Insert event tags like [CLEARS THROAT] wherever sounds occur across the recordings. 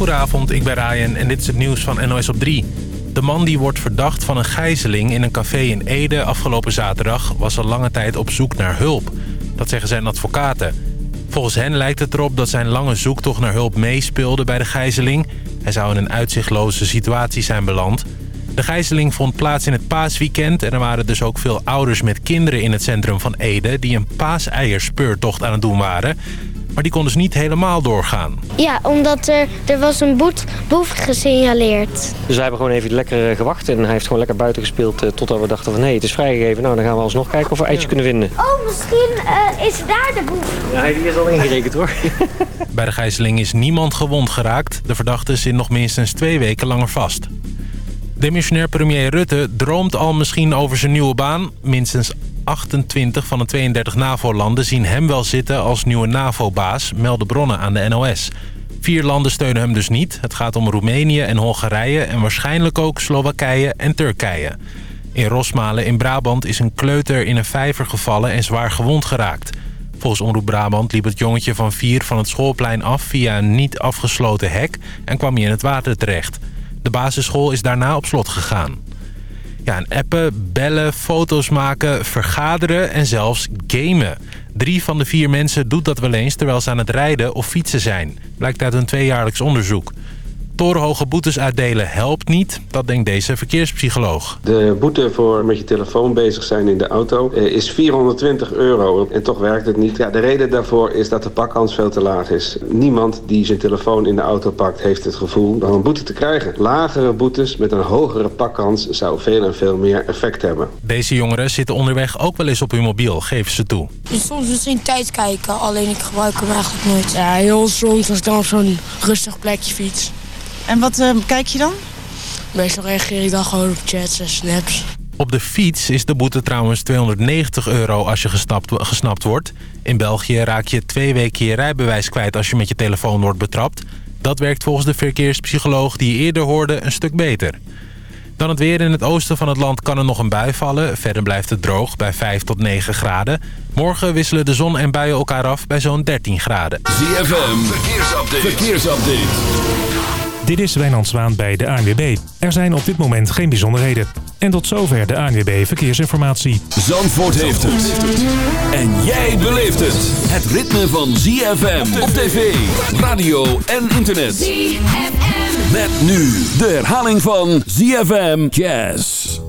Goedenavond, ik ben Ryan en dit is het nieuws van NOS op 3. De man die wordt verdacht van een gijzeling in een café in Ede afgelopen zaterdag... was al lange tijd op zoek naar hulp. Dat zeggen zijn advocaten. Volgens hen lijkt het erop dat zijn lange zoektocht naar hulp meespeelde bij de gijzeling. Hij zou in een uitzichtloze situatie zijn beland. De gijzeling vond plaats in het paasweekend... en er waren dus ook veel ouders met kinderen in het centrum van Ede... die een paaseierspeurtocht aan het doen waren... Maar die kon dus niet helemaal doorgaan. Ja, omdat er, er was een boet, boef gesignaleerd. Dus we hebben gewoon even lekker gewacht en hij heeft gewoon lekker buiten gespeeld... Uh, totdat we dachten van hé, het is vrijgegeven. Nou, dan gaan we alsnog kijken of we eitje kunnen vinden. Oh, misschien uh, is daar de boef. Ja, hij is al ingerekend hoor. [LAUGHS] Bij de gijzeling is niemand gewond geraakt. De verdachte zit nog minstens twee weken langer vast. Demissionair premier Rutte droomt al misschien over zijn nieuwe baan. Minstens 28 van de 32 NAVO-landen zien hem wel zitten als nieuwe NAVO-baas, melden bronnen aan de NOS. Vier landen steunen hem dus niet. Het gaat om Roemenië en Hongarije en waarschijnlijk ook Slowakije en Turkije. In Rosmalen in Brabant is een kleuter in een vijver gevallen en zwaar gewond geraakt. Volgens Omroep Brabant liep het jongetje van vier van het schoolplein af via een niet afgesloten hek en kwam hij in het water terecht. De basisschool is daarna op slot gegaan. Ja, en appen, bellen, foto's maken, vergaderen en zelfs gamen. Drie van de vier mensen doet dat wel eens terwijl ze aan het rijden of fietsen zijn. Blijkt uit een tweejaarlijks onderzoek torenhoge boetes uitdelen helpt niet. Dat denkt deze verkeerspsycholoog. De boete voor met je telefoon bezig zijn in de auto eh, is 420 euro. En toch werkt het niet. Ja, de reden daarvoor is dat de pakkans veel te laag is. Niemand die zijn telefoon in de auto pakt heeft het gevoel dan een boete te krijgen. Lagere boetes met een hogere pakkans zou veel en veel meer effect hebben. Deze jongeren zitten onderweg ook wel eens op hun mobiel, geven ze toe. Dus soms misschien tijd kijken, alleen ik gebruik hem eigenlijk nooit. Ja, heel soms als ik dan op zo'n rustig plekje fiets. En wat uh, kijk je dan? Meestal reageer ik dan gewoon op chats en snaps. Op de fiets is de boete trouwens 290 euro als je gestapt, gesnapt wordt. In België raak je twee weken je rijbewijs kwijt als je met je telefoon wordt betrapt. Dat werkt volgens de verkeerspsycholoog die je eerder hoorde een stuk beter. Dan het weer in het oosten van het land kan er nog een bui vallen. Verder blijft het droog bij 5 tot 9 graden. Morgen wisselen de zon en buien elkaar af bij zo'n 13 graden. ZFM, verkeersupdate. verkeersupdate. Dit is Wijnand Zwaan bij de ANWB. Er zijn op dit moment geen bijzonderheden. En tot zover de ANWB Verkeersinformatie. Zandvoort heeft het. En jij beleeft het. Het ritme van ZFM op tv, radio en internet. ZFM. Met nu de herhaling van ZFM Jazz.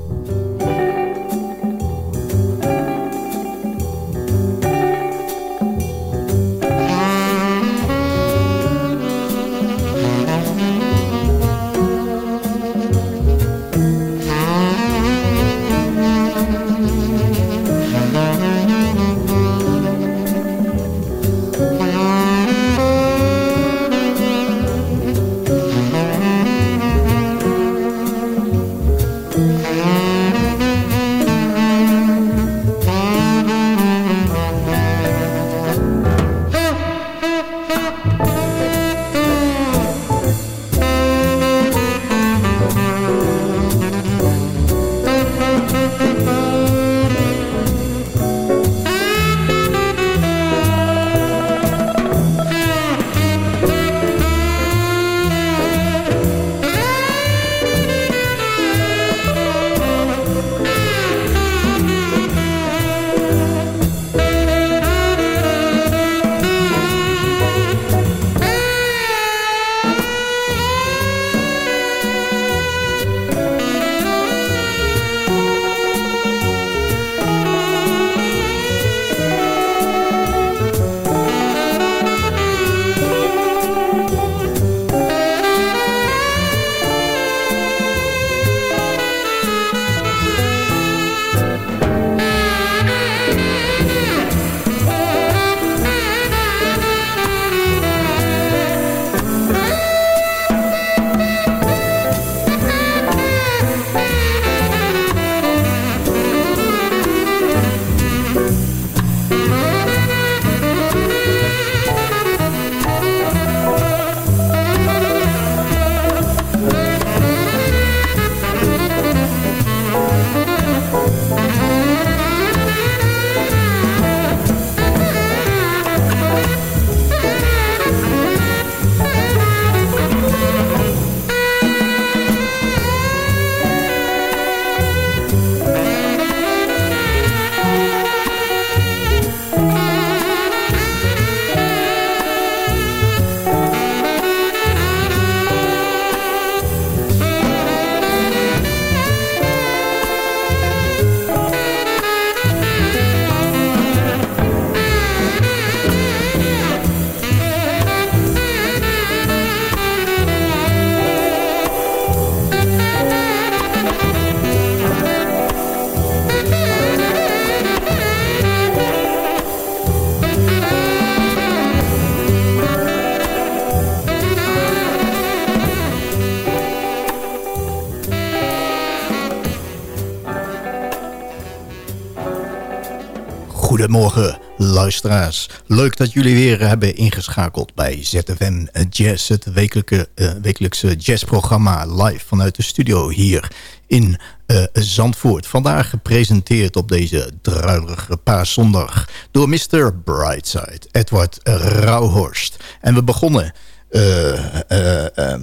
Goedemorgen luisteraars. Leuk dat jullie weer hebben ingeschakeld bij ZFM Jazz. Het wekelijke, uh, wekelijkse jazzprogramma live vanuit de studio hier in uh, Zandvoort. Vandaag gepresenteerd op deze druilige paaszondag door Mr. Brightside, Edward Rauhorst. En we begonnen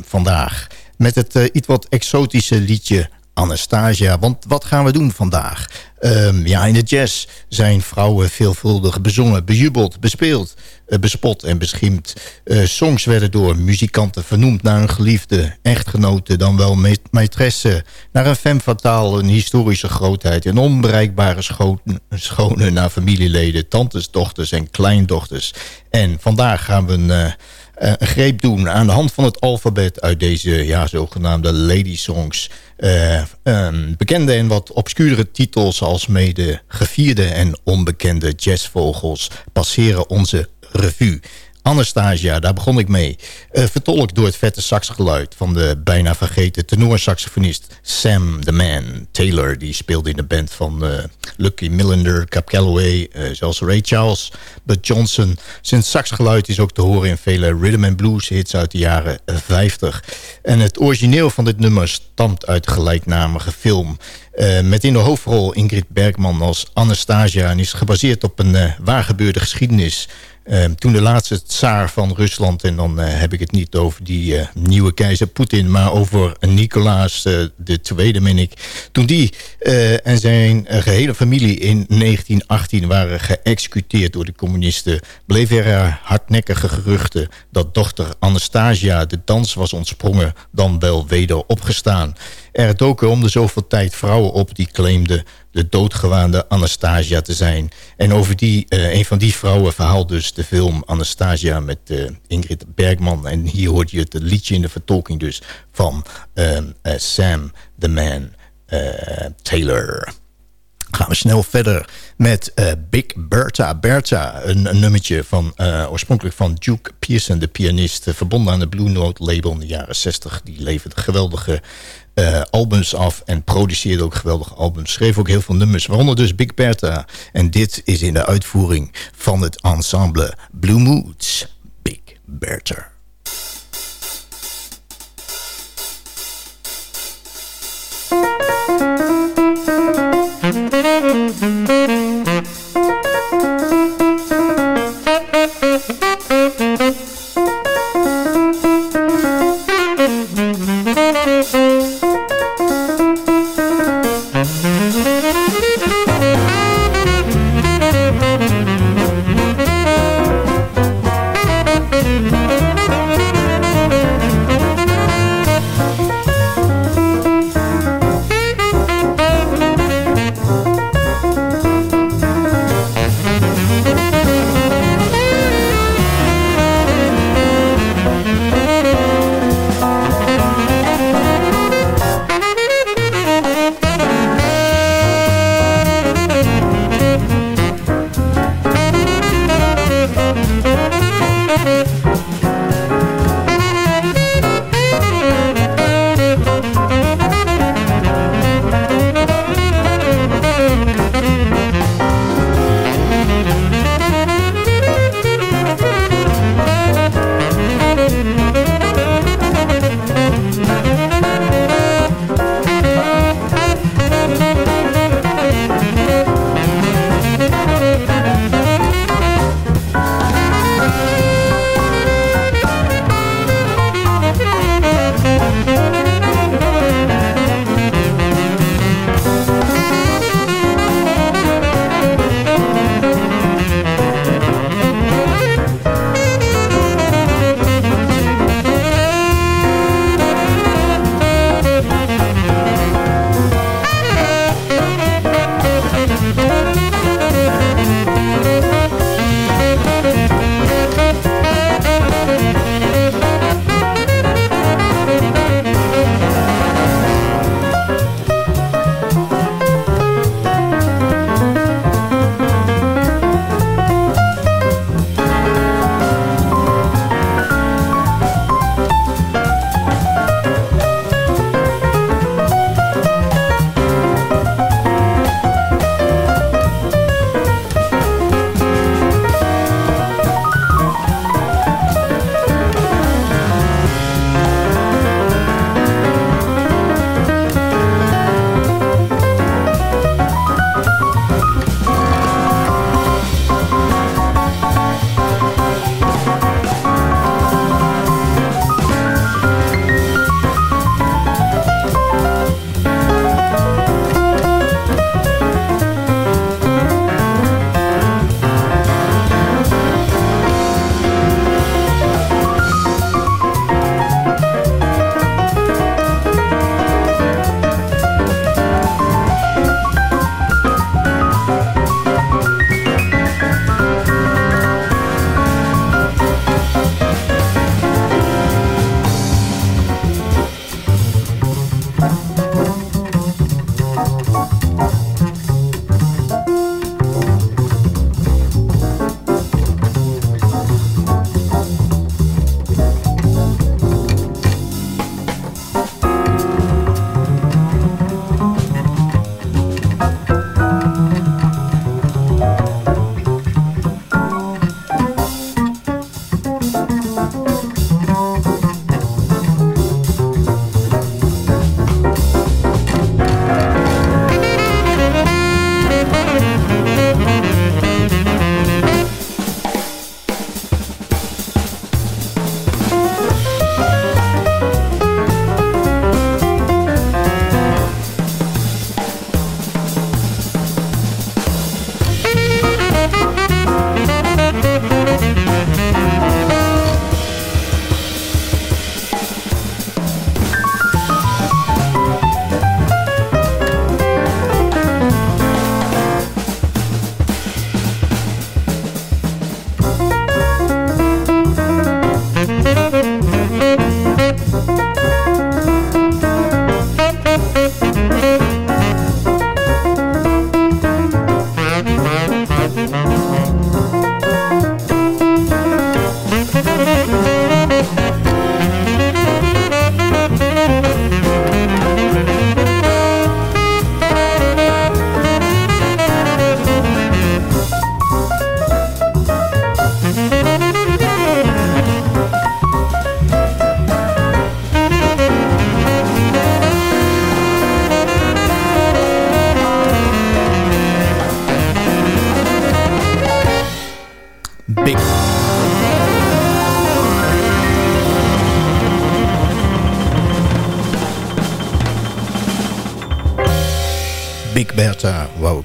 vandaag met het iets wat exotische liedje Anastasia. Want wat gaan we doen vandaag? Um, ja, in de jazz zijn vrouwen veelvuldig bezongen, bejubeld, bespeeld, uh, bespot en beschimd. Uh, songs werden door muzikanten vernoemd naar een geliefde, echtgenote, dan wel maîtresse. Naar een femme fatale, een historische grootheid. Een onbereikbare schone, naar familieleden, tantes, dochters en kleindochters. En vandaag gaan we. Uh, een greep doen aan de hand van het alfabet uit deze ja, zogenaamde lady songs. Uh, um, bekende en wat obscuurdere titels als mede gevierde en onbekende jazzvogels passeren onze revue. Anastasia, daar begon ik mee. Uh, vertolkt door het vette saxgeluid van de bijna vergeten tenorsaxofonist Sam the Man Taylor. Die speelde in de band van uh, Lucky Millender, Cap Calloway, uh, zelfs Ray Charles, Bud Johnson. Zijn saxgeluid is ook te horen in vele rhythm and blues hits uit de jaren 50. En het origineel van dit nummer stamt uit de gelijknamige film. Uh, met in de hoofdrol Ingrid Bergman als Anastasia... en is gebaseerd op een uh, waargebeurde geschiedenis... Ehm, toen de laatste tsaar van Rusland... en dan eh, heb ik het niet over die uh, nieuwe keizer Poetin... maar over Nicolaas uh, de Tweede, meen ik. Toen die en zijn gehele familie in 1918 waren geëxecuteerd door de communisten... bleven er hardnekkige geruchten dat dochter Anastasia de dans was ontsprongen... dan wel weder opgestaan. Er doken om de zoveel tijd vrouwen op die claimden de doodgewaande Anastasia te zijn. En over die, uh, een van die vrouwen verhaalt dus de film Anastasia met uh, Ingrid Bergman. En hier hoort je het liedje in de vertolking dus van uh, Sam the Man Taylor. Gaan we snel verder met Big Bertha. Bertha, een, een nummertje van, oorspronkelijk van Duke Pearson, de pianist. verbonden aan de Blue Note label in de jaren 60. Die leverde geweldige uh, albums af en produceerde ook geweldige albums. Schreef ook heel veel nummers, waaronder dus Big Bertha. En dit is in de uitvoering van het ensemble Blue Moods. Big Bertha.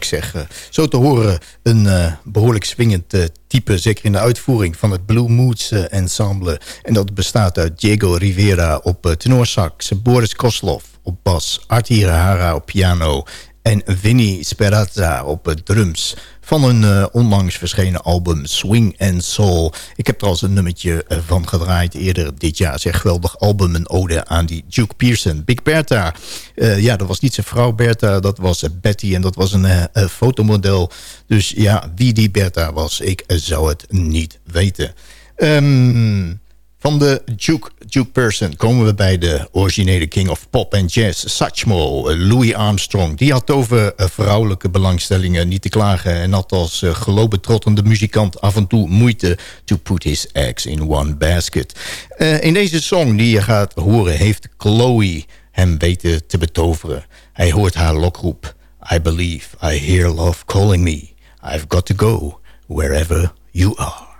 Zeggen. Zo te horen een uh, behoorlijk swingend uh, type, zeker in de uitvoering van het Blue Moods Ensemble. En dat bestaat uit Diego Rivera op tenorsax, Boris Koslov op bas, Artie Hara op piano en Vinny Sperazza op drums van een uh, onlangs verschenen album Swing and Soul. Ik heb er al een nummertje uh, van gedraaid eerder dit jaar. Zeg geweldig album, een ode aan die Duke Pearson. Big Bertha, uh, ja, dat was niet zijn vrouw Bertha, dat was Betty en dat was een fotomodel. Dus ja, wie die Bertha was, ik zou het niet weten. Um, van de Duke, Duke Person komen we bij de originele king of pop en jazz, Satchmo, eh, Louis Armstrong. Die had over eh, vrouwelijke belangstellingen niet te klagen... en had als uh, gelobetrottende muzikant af en toe moeite... to put his eggs in one basket. In deze song die je gaat horen heeft Chloe hem weten te betoveren. Hij hoort haar lokroep. I believe I hear love calling me. I've got to go wherever you are.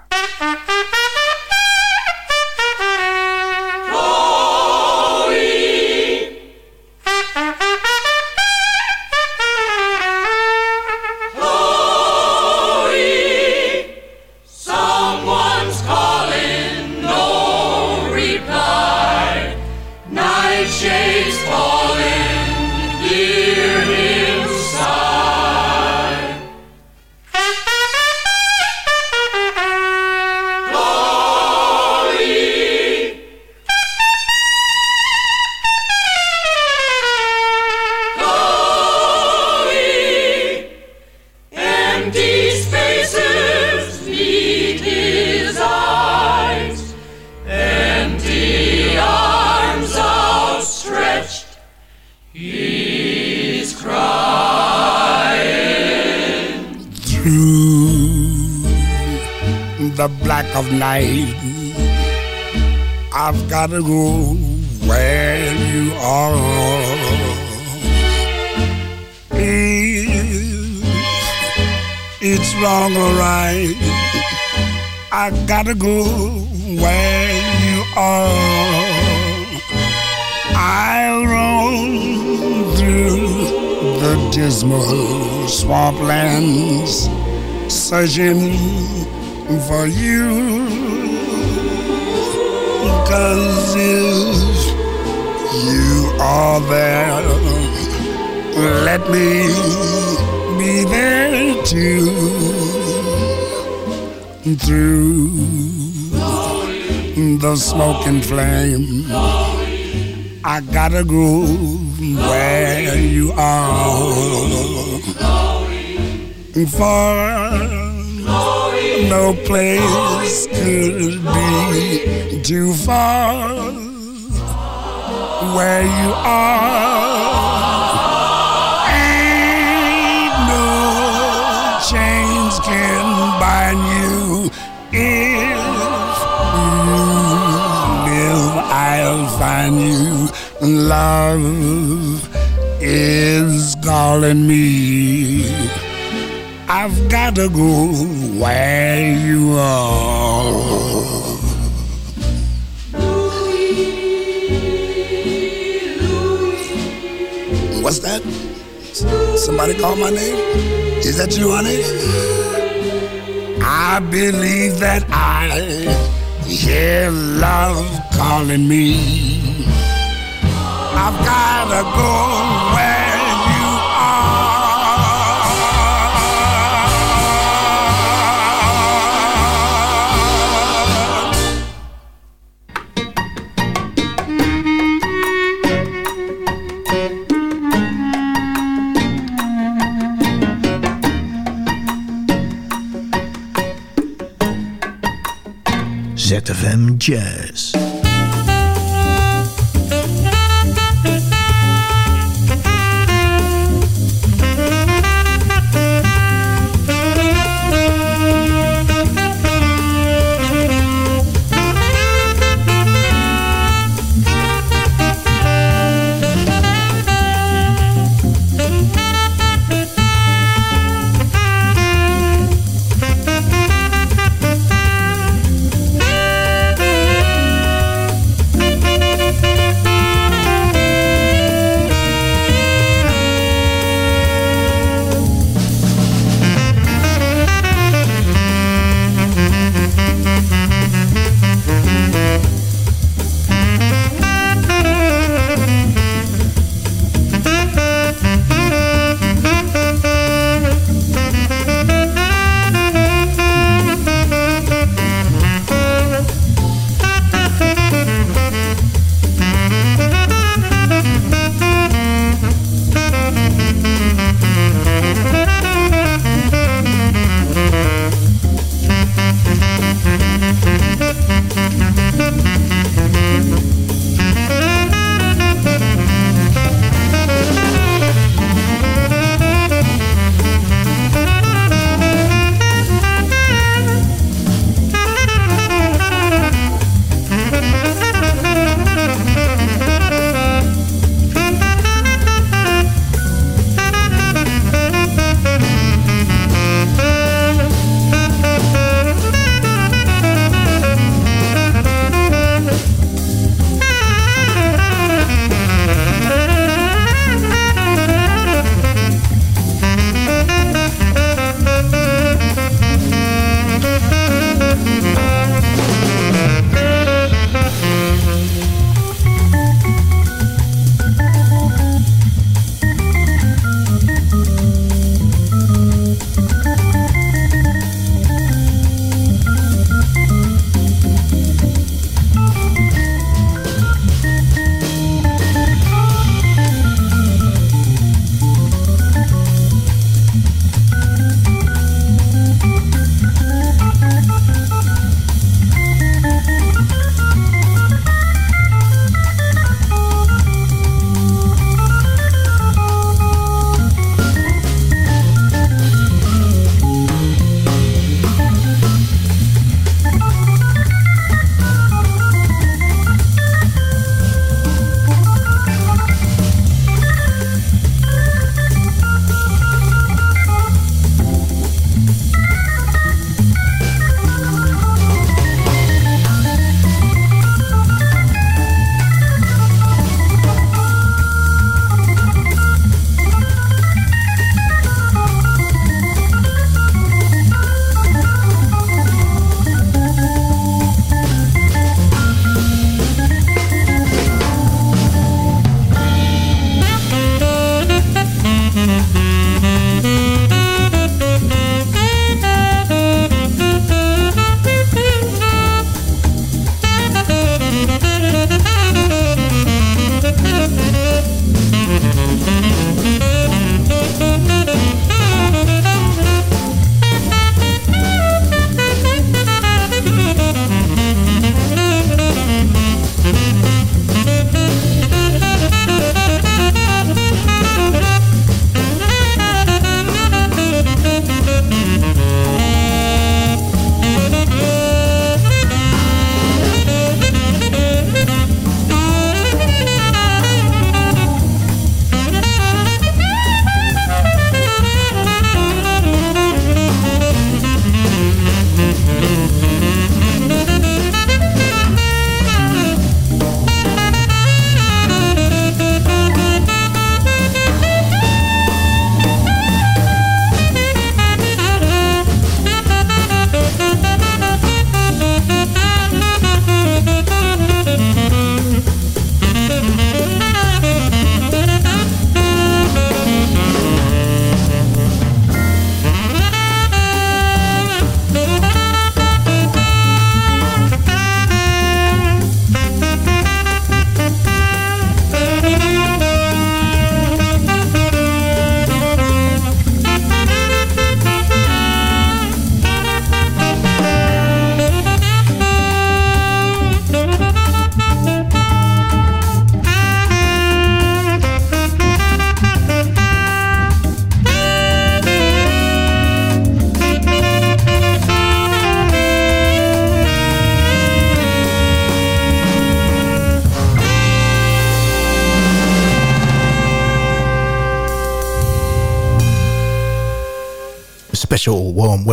Of night. I've got to go where you are. If it's wrong or right, I gotta go where you are. I roam through the dismal swamplands, searching for you. Flame, I gotta go where you are. For no place could be too far where you are. I'll find you. Love is calling me. I've got to go where you are. What's that? Somebody call my name? Is that you, honey? I believe that I hear love calling me. I've gotta go where ZFM Jazz.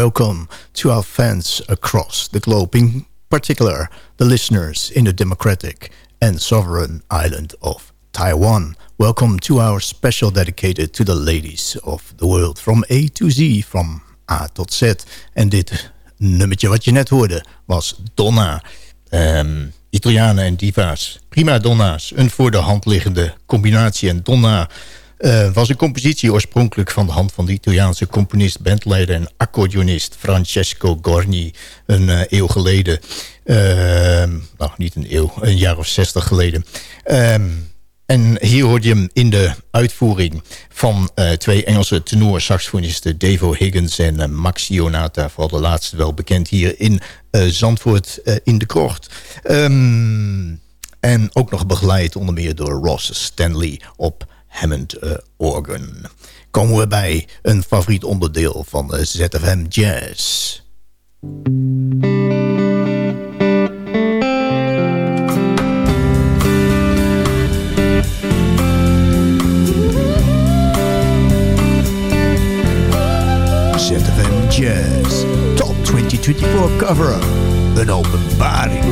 Welcome to our fans across the globe, in particular the listeners in the democratic and sovereign island of Taiwan. Welcome to our special dedicated to the ladies of the world. From A to Z, from A tot Z. En dit nummertje wat je net hoorde was Donna. Um, Italianen en diva's. Prima donna's. Een voor de hand liggende combinatie. En Donna uh, was een compositie oorspronkelijk van de hand van de Italiaanse componist, bandleider en accordeonist Francesco Gorni. Een uh, eeuw geleden. Uh, nou, niet een eeuw, een jaar of zestig geleden. Um, en hier hoorde je hem in de uitvoering van uh, twee Engelse tenor-saxofonisten... Davo Higgins en uh, Max. Vooral de laatste wel bekend hier in Zandvoort in de Kort. Um, en ook nog begeleid onder meer door Ross Stanley op Hammond organ. Komen we bij een favoriet onderdeel van ZFM Jazz. ZFM Jazz Top 2024 cover-up Een openbaring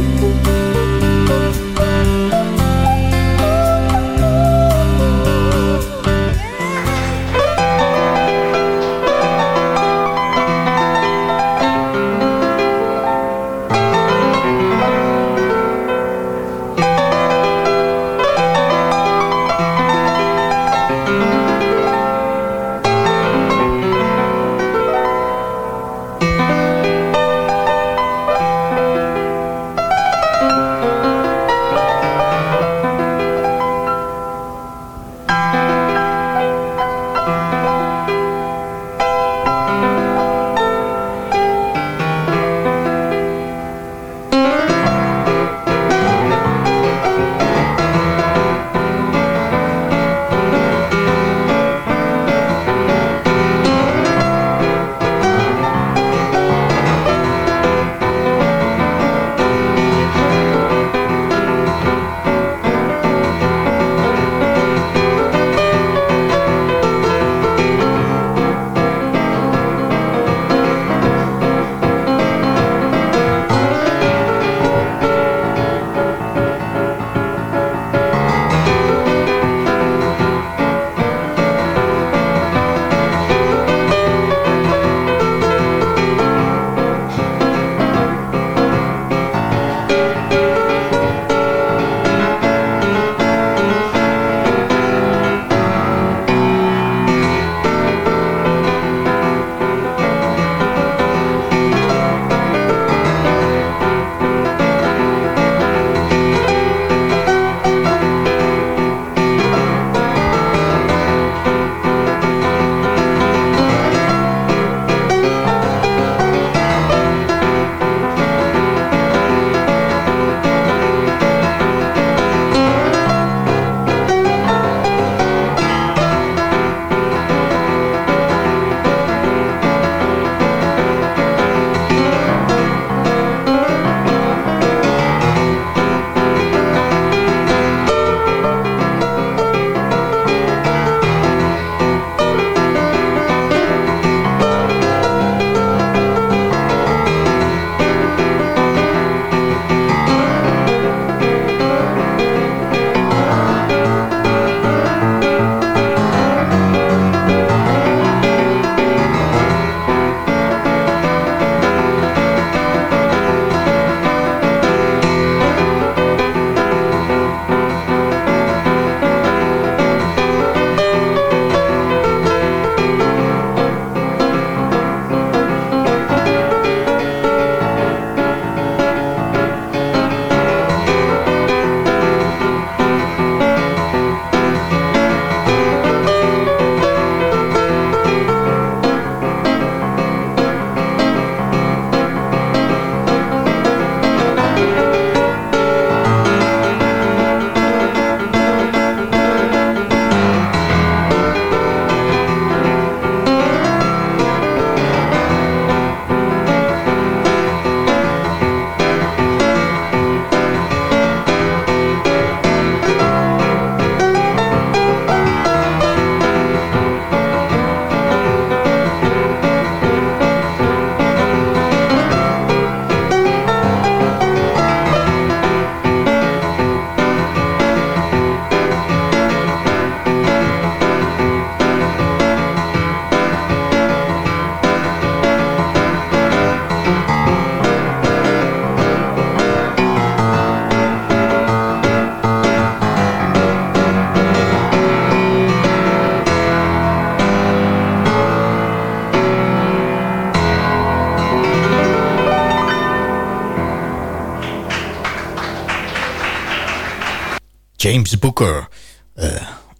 James Booker,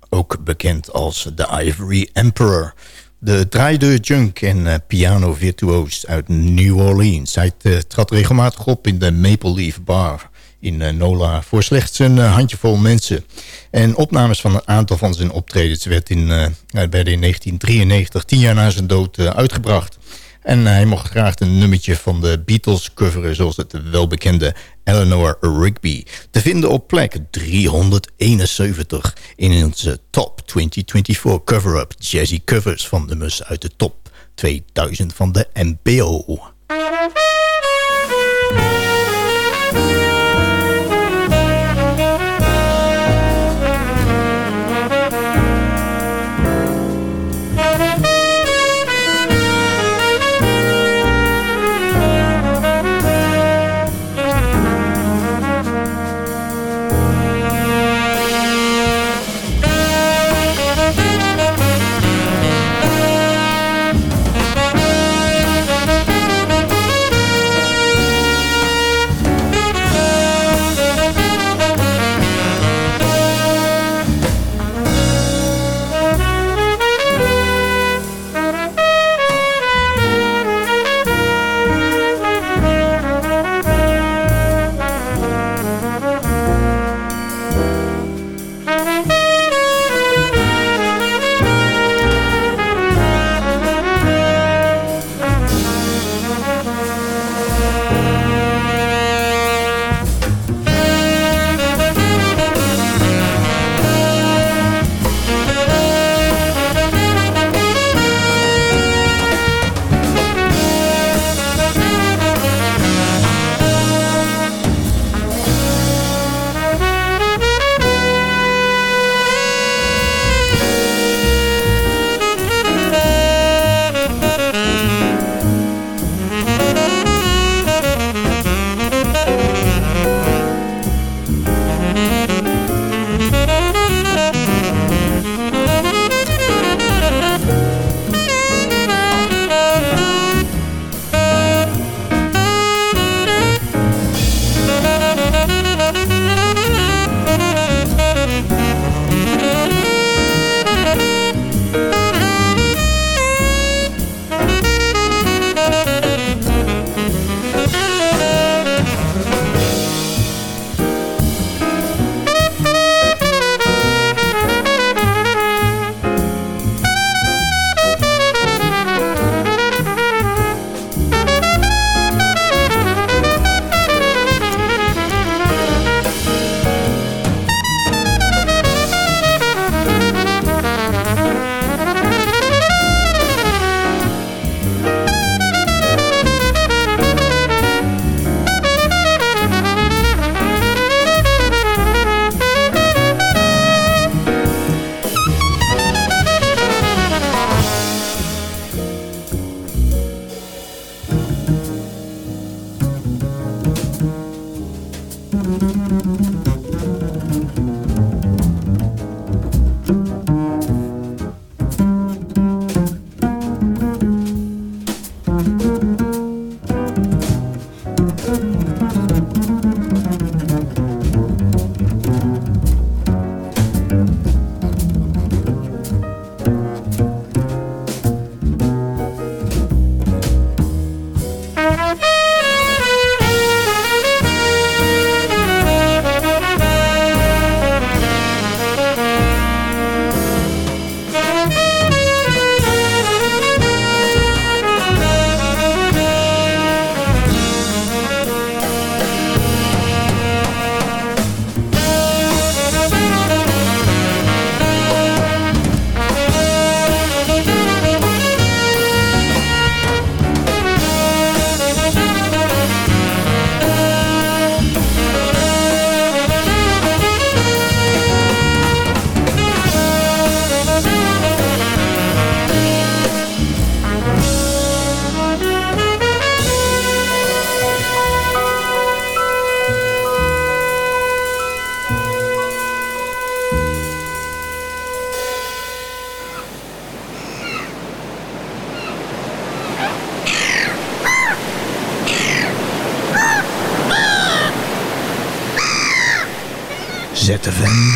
ook bekend als The Ivory Emperor. De draaideur junk en uh, piano virtuoos uit New Orleans. Hij trad regelmatig op in de Maple Leaf Bar in Nola voor slechts een handjevol mensen. En opnames van een aantal van zijn optredens werd in, werden in 1993, tien jaar na zijn dood, uitgebracht. En hij mocht graag een nummertje van de Beatles coveren... zoals het welbekende Eleanor Rigby. Te vinden op plek 371 in onze Top 2024 cover-up... Jazzy Covers van de mus uit de top 2000 van de NPO.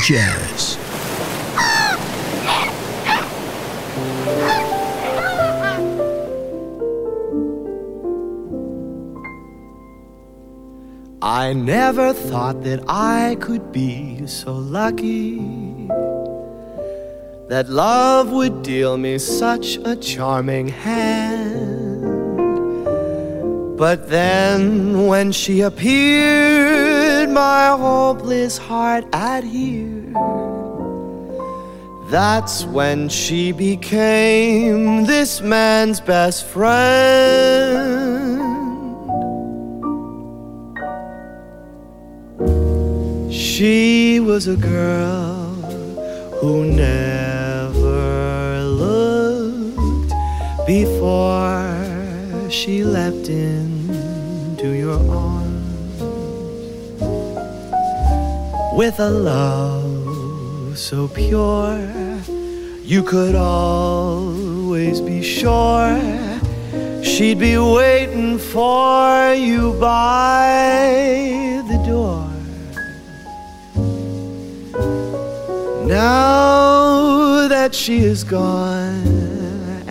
Jazz. I never thought that I could be so lucky that love would deal me such a charming hand. But then when she appeared, my hopeless heart adhered. That's when she became this man's best friend. She was a girl who never looked before she leapt into your arms with a love so pure you could always be sure she'd be waiting for you by the door. Now that she is gone,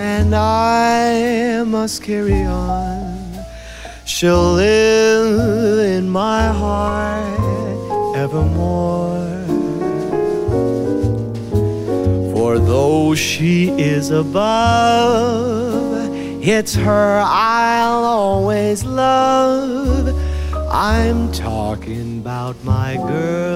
and I must carry on, she'll live in my heart evermore. For though she is above, it's her I'll always love. I'm talking about my girl,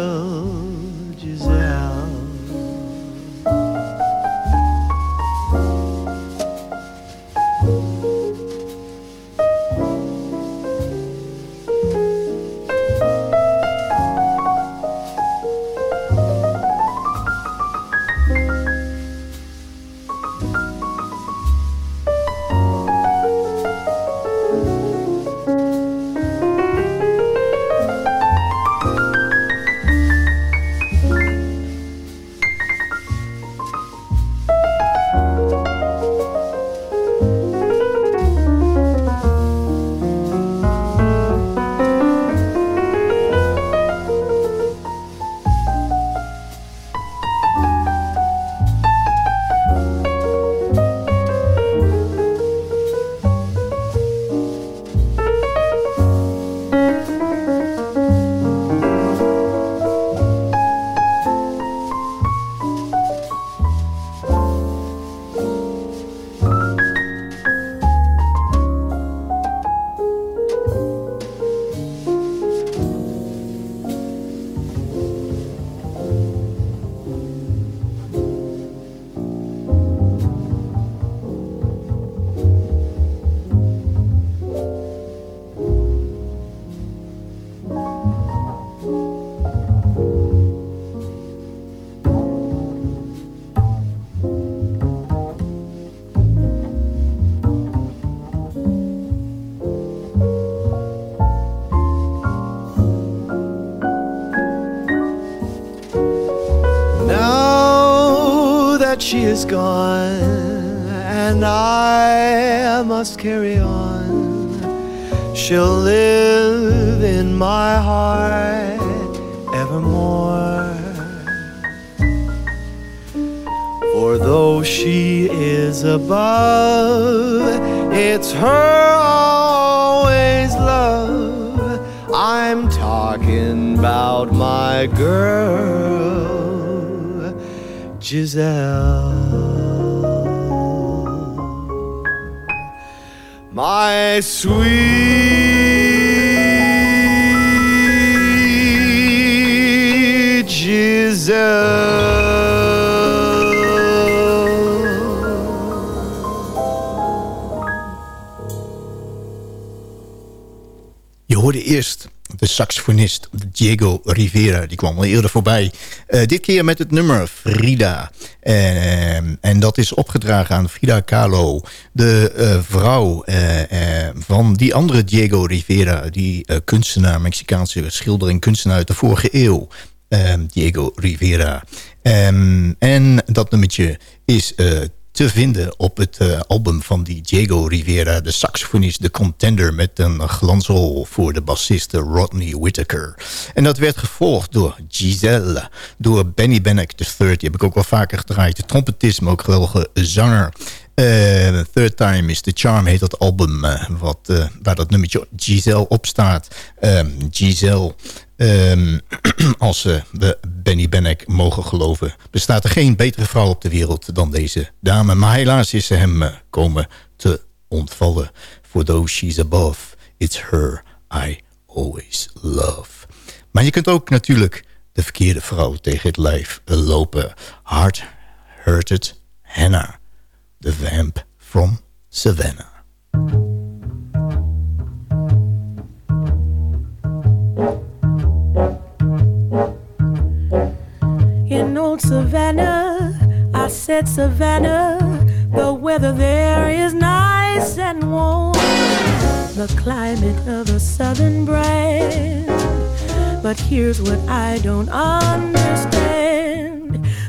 is gone, and I must carry on, she'll live in my heart evermore. For though she is above, it's her always love. I'm talking about my girl, Giselle. My sweet saxofonist Diego Rivera. Die kwam al eerder voorbij. Eh, dit keer met het nummer Frida. Eh, en dat is opgedragen aan Frida Kahlo. De eh, vrouw van die andere Diego Rivera. Die kunstenaar, Mexicaanse schilder en kunstenaar uit de vorige eeuw. Diego Rivera. en dat nummertje is te vinden op het uh, album van die Diego Rivera, de saxofonist, de contender met een glansrol voor de bassist Rodney Whittaker. En dat werd gevolgd door Giselle, door Benny Bennick III, die heb ik ook wel vaker gedraaid, de trompetist, maar ook geweldige zanger. Uh, Third Time is the Charm heet dat album uh, wat, uh, waar dat nummertje Giselle op staat. Um, Giselle, um, [CLEARS THROAT] als we Benny Bennek mogen geloven... bestaat er geen betere vrouw op de wereld dan deze dame. Maar helaas is ze hem komen te ontvallen. For those she's above, it's her I always love. Maar je kunt ook natuurlijk de verkeerde vrouw tegen het lijf lopen. Hard-hurted Hannah. The Vamp from Savannah. In old Savannah, I said Savannah, the weather there is nice and warm. The climate of a southern brand. But here's what I don't understand.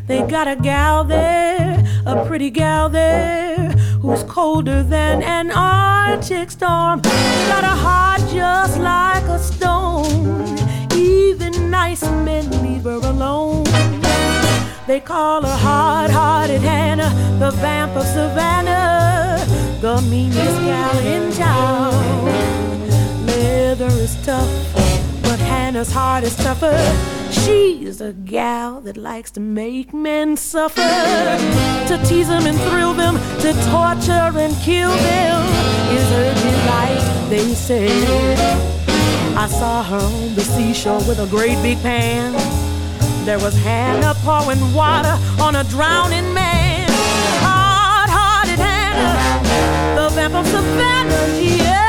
They got a gal there a pretty gal there who's colder than an Arctic storm. Got a heart just like a stone. Even nice men leave her alone. They call her hard hearted Hannah, the vamp of Savannah, the meanest gal in town. Leather is tough, but Hannah's heart is tougher. She's a gal that likes to make men suffer, to tease them and thrill them, to torture and kill them is her delight, they say. I saw her on the seashore with a great big pan. There was Hannah pouring water on a drowning man. Hard-hearted Hannah, the vamp of Savannah, yeah.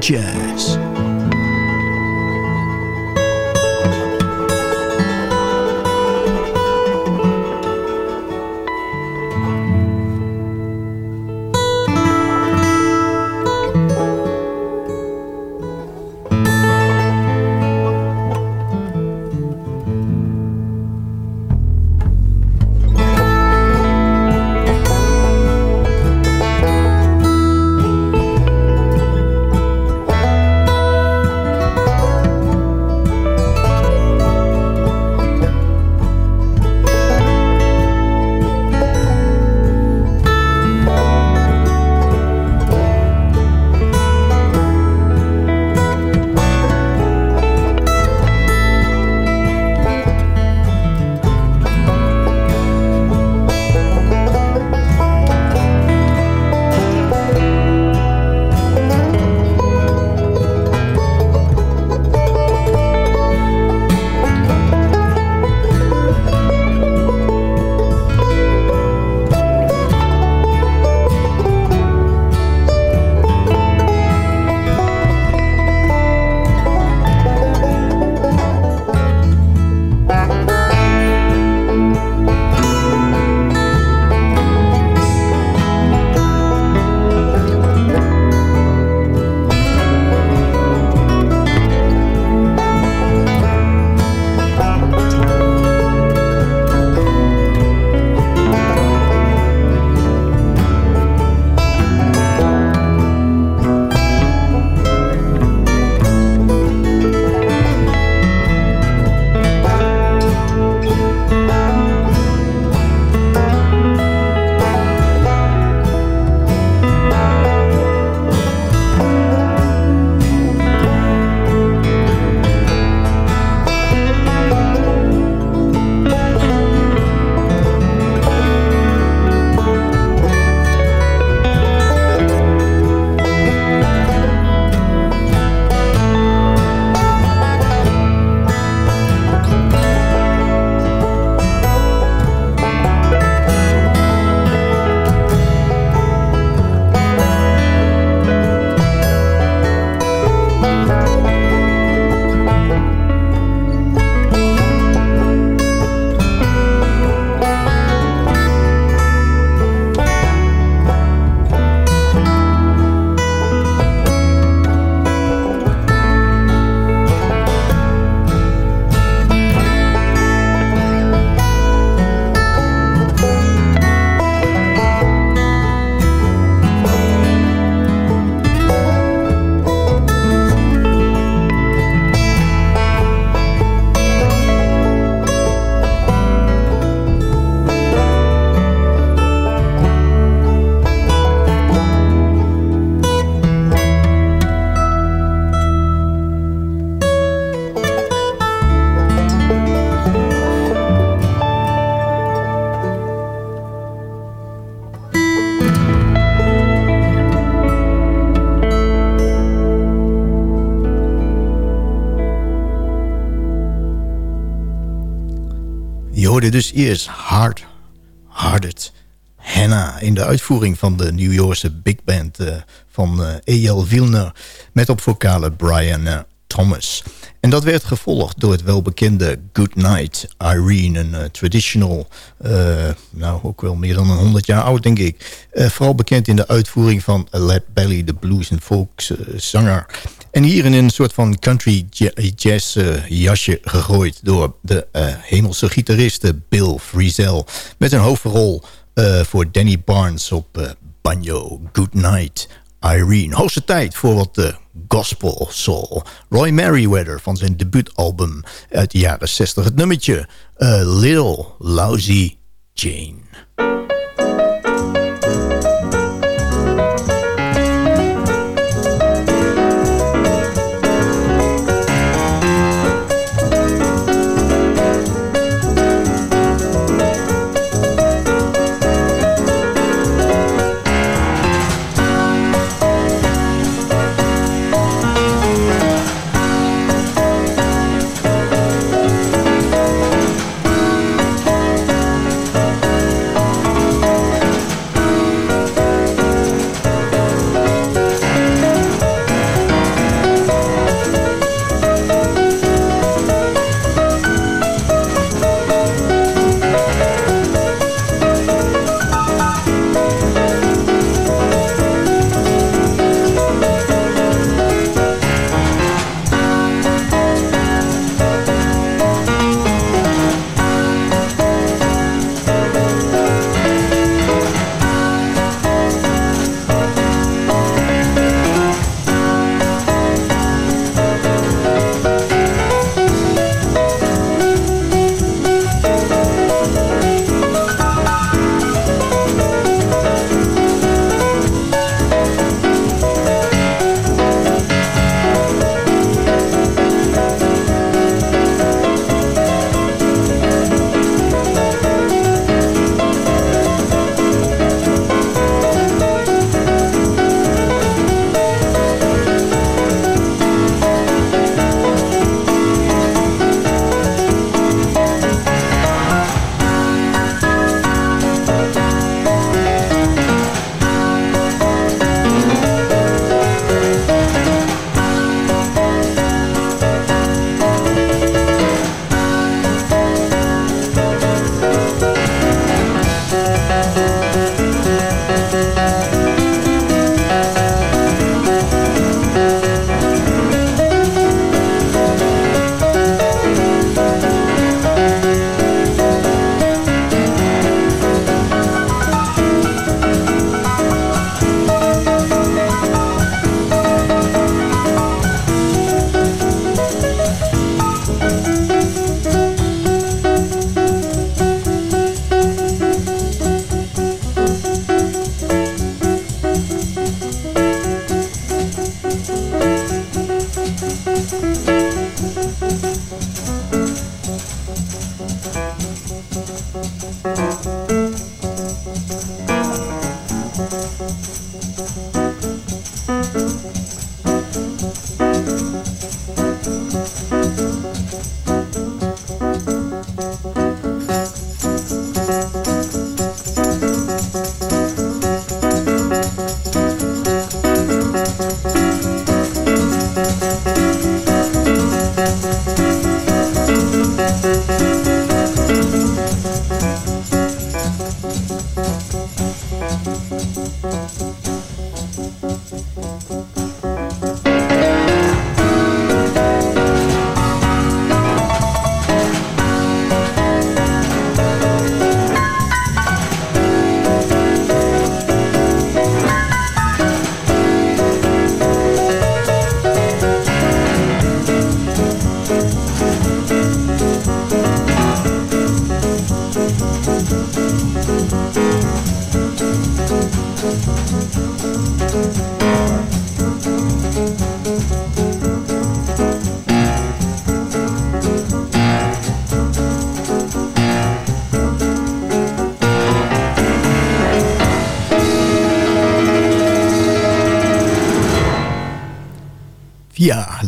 Jazz. Hoorde dus eerst Hard Hearted Hannah... in de uitvoering van de New Yorkse big band uh, van uh, E.L. Wilner... met op vocale Brian uh, En dat werd gevolgd door het welbekende Good Night Irene... een traditional, nou ook wel meer dan een 100 jaar oud denk ik... vooral bekend in de uitvoering van Led Belly, de blues- en folks zanger... En hier in een soort van country jazz jasje gegooid... door de hemelse gitariste Bill Frisell... met een hoofdrol voor Danny Barnes op banjo. Good Night Irene. Hoogste tijd voor wat gospel soul. Roy Merriweather van zijn debuutalbum uit de jaren 60. Het nummertje Little Lousy Jane.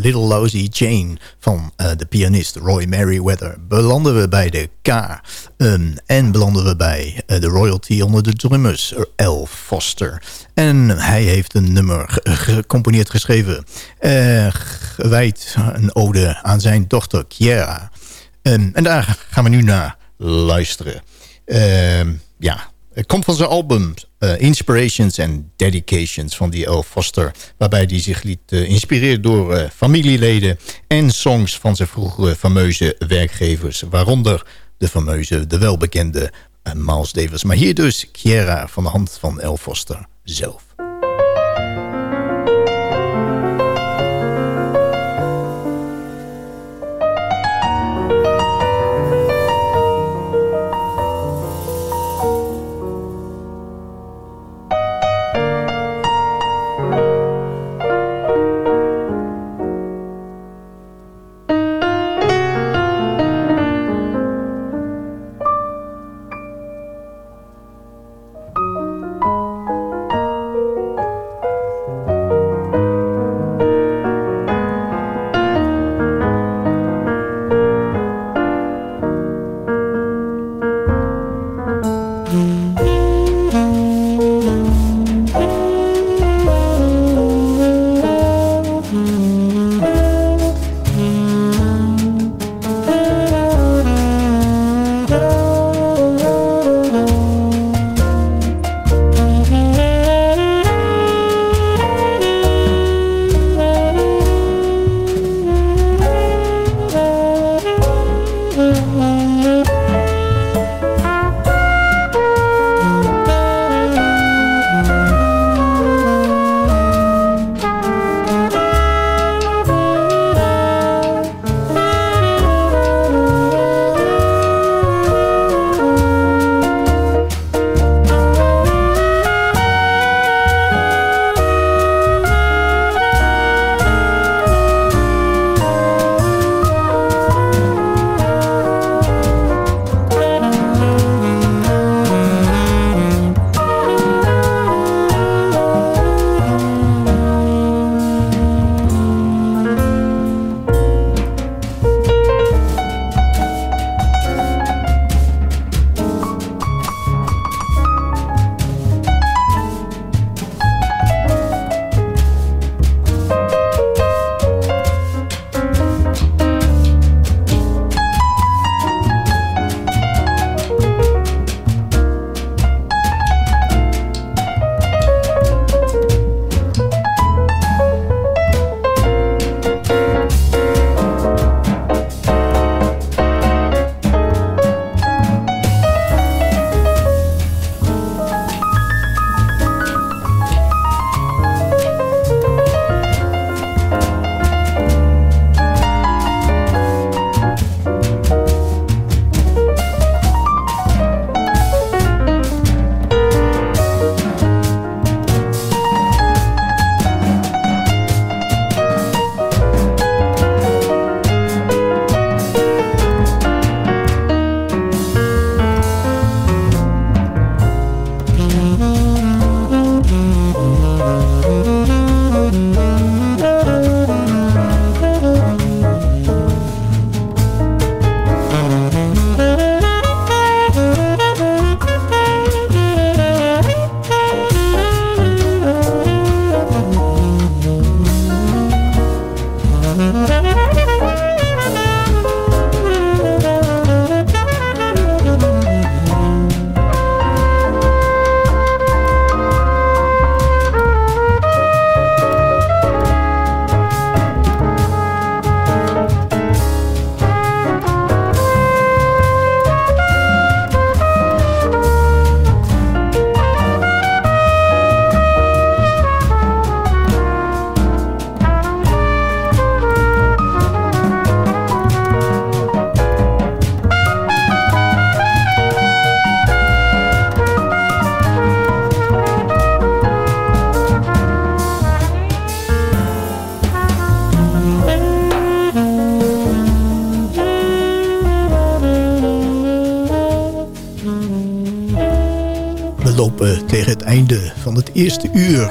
Little Lousy Jane van uh, de pianist Roy Merriweather belanden we bij de K. Um, en belanden we bij uh, de royalty onder de drummers L. Foster. En hij heeft een nummer gecomponeerd geschreven. Uh, gewijd een ode aan zijn dochter Kiera. Um, en daar gaan we nu naar luisteren. het komt van zijn album uh, Inspirations and Dedications van die L. Foster. Waarbij hij zich liet uh, inspireren door uh, familieleden en songs van zijn vroegere fameuze werkgevers. Waaronder de fameuze, de welbekende Miles Davis. Maar hier dus Kiera van de hand van L. Foster zelf. Eerste uur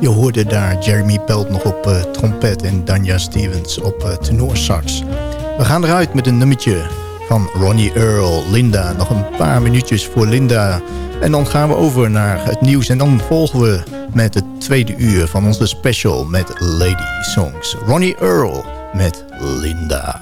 Je hoorde daar Jeremy Pelt nog op uh, trompet en Danja Stevens op uh, tenorsax. We gaan eruit met een nummertje van Ronnie Earl, Linda. Nog een paar minuutjes voor Linda. En dan gaan we over naar het nieuws. En dan volgen we met het tweede uur van onze special met Lady Songs. Ronnie Earl met Linda.